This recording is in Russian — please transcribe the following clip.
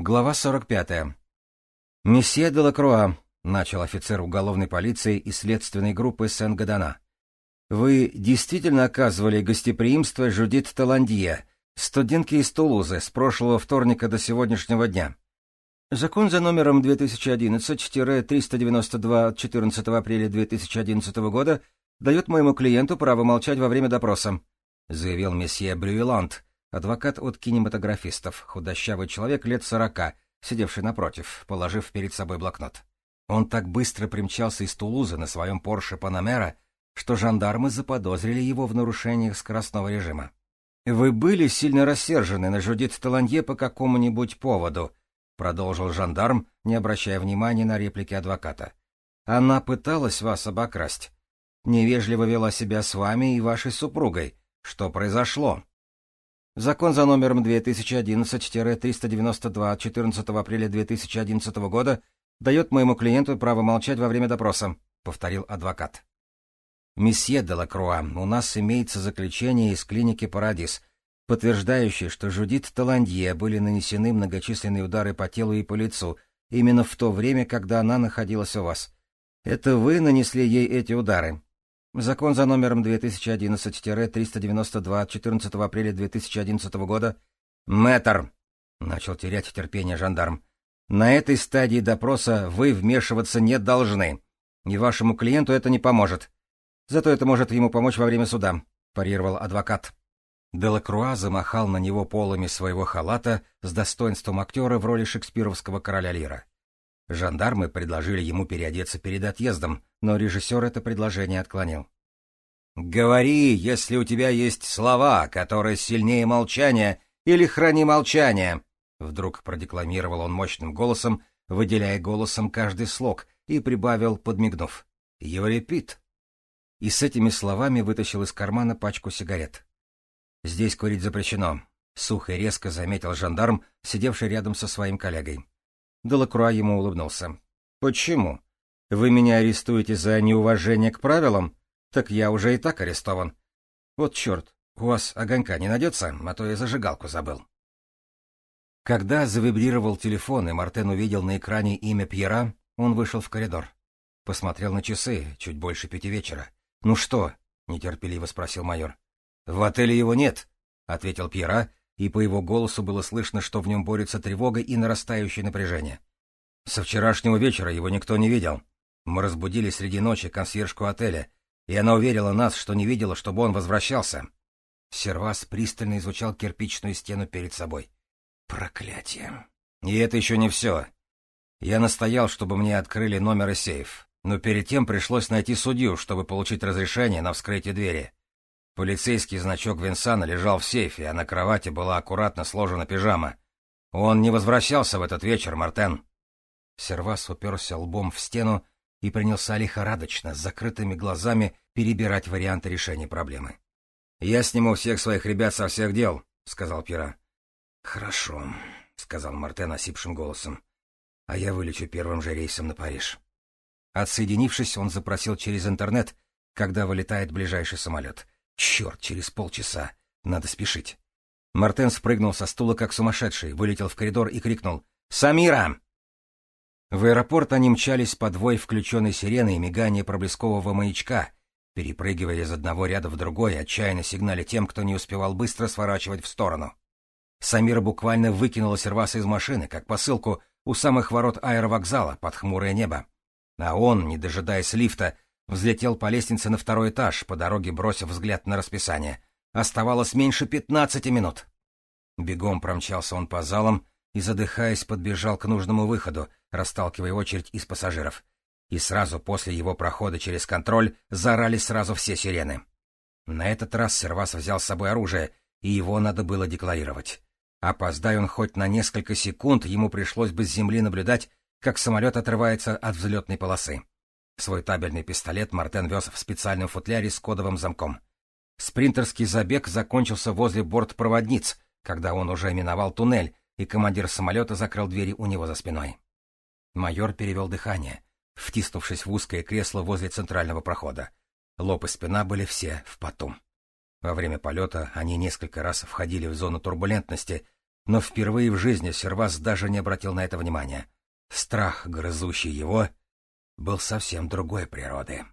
Глава 45. «Месье де Лакруа», — начал офицер уголовной полиции и следственной группы Сен-Гадана. «Вы действительно оказывали гостеприимство Жудит Таландье, студентке из Тулузы, с прошлого вторника до сегодняшнего дня?» Закон за номером 2011-392 от 14 апреля 2011 года дает моему клиенту право молчать во время допроса, заявил месье Брюеланд, Адвокат от кинематографистов, худощавый человек лет сорока, сидевший напротив, положив перед собой блокнот. Он так быстро примчался из Тулузы на своем Порше Панамера, что жандармы заподозрили его в нарушениях скоростного режима. «Вы были сильно рассержены на Жудит Таланье по какому-нибудь поводу», продолжил жандарм, не обращая внимания на реплики адвоката. «Она пыталась вас обокрасть. Невежливо вела себя с вами и вашей супругой. Что произошло?» Закон за номером 2011-392 от 14 апреля 2011 года дает моему клиенту право молчать во время допроса, — повторил адвокат. Месье де Лакруа, у нас имеется заключение из клиники «Парадис», подтверждающее, что Жудит Таландье были нанесены многочисленные удары по телу и по лицу именно в то время, когда она находилась у вас. Это вы нанесли ей эти удары. Закон за номером 2011-392 от 14 апреля 2011 года. «Мэтр!» — начал терять терпение жандарм. «На этой стадии допроса вы вмешиваться не должны, и вашему клиенту это не поможет. Зато это может ему помочь во время суда», — парировал адвокат. Делакруа замахал на него полами своего халата с достоинством актера в роли шекспировского короля Лира. Жандармы предложили ему переодеться перед отъездом, но режиссер это предложение отклонил. «Говори, если у тебя есть слова, которые сильнее молчания, или храни молчание!» Вдруг продекламировал он мощным голосом, выделяя голосом каждый слог, и прибавил, подмигнув. «Еврепит!» И с этими словами вытащил из кармана пачку сигарет. «Здесь курить запрещено», — сухо и резко заметил жандарм, сидевший рядом со своим коллегой. Делакруа ему улыбнулся. «Почему? Вы меня арестуете за неуважение к правилам? Так я уже и так арестован. Вот черт, у вас огонька не найдется, а то я зажигалку забыл». Когда завибрировал телефон, и Мартен увидел на экране имя Пьера, он вышел в коридор. Посмотрел на часы, чуть больше пяти вечера. «Ну что?» — нетерпеливо спросил майор. «В отеле его нет», — ответил Пьера, и по его голосу было слышно, что в нем борется тревога и нарастающее напряжение. Со вчерашнего вечера его никто не видел. Мы разбудили среди ночи консьержку отеля, и она уверила нас, что не видела, чтобы он возвращался. Сервас пристально изучал кирпичную стену перед собой. Проклятие. И это еще не все. Я настоял, чтобы мне открыли номер и сейф, но перед тем пришлось найти судью, чтобы получить разрешение на вскрытие двери. Полицейский значок Винсана лежал в сейфе, а на кровати была аккуратно сложена пижама. Он не возвращался в этот вечер, Мартен. Сервас уперся лбом в стену и принялся лихорадочно, с закрытыми глазами, перебирать варианты решения проблемы. — Я сниму всех своих ребят со всех дел, — сказал Пира. — Хорошо, — сказал Мартен осипшим голосом. — А я вылечу первым же рейсом на Париж. Отсоединившись, он запросил через интернет, когда вылетает ближайший самолет — Черт, через полчаса. Надо спешить. Мартен спрыгнул со стула как сумасшедший, вылетел в коридор и крикнул «Самира!». В аэропорт они мчались под вой включенной сирены и мигание проблескового маячка, перепрыгивая из одного ряда в другой, отчаянно сигнали тем, кто не успевал быстро сворачивать в сторону. Самира буквально выкинула серваса из машины, как посылку у самых ворот аэровокзала под хмурое небо. А он, не дожидаясь лифта, Взлетел по лестнице на второй этаж, по дороге бросив взгляд на расписание. Оставалось меньше пятнадцати минут. Бегом промчался он по залам и, задыхаясь, подбежал к нужному выходу, расталкивая очередь из пассажиров. И сразу после его прохода через контроль заорали сразу все сирены. На этот раз Сервас взял с собой оружие, и его надо было декларировать. Опоздай он хоть на несколько секунд, ему пришлось бы с земли наблюдать, как самолет отрывается от взлетной полосы. Свой табельный пистолет Мартен вез в специальном футляре с кодовым замком. Спринтерский забег закончился возле бортпроводниц, когда он уже миновал туннель, и командир самолета закрыл двери у него за спиной. Майор перевел дыхание, втиснувшись в узкое кресло возле центрального прохода. Лоб и спина были все в поту. Во время полета они несколько раз входили в зону турбулентности, Но впервые в жизни Сервас даже не обратил на это внимания. Страх, грызущий его, был совсем другой природы.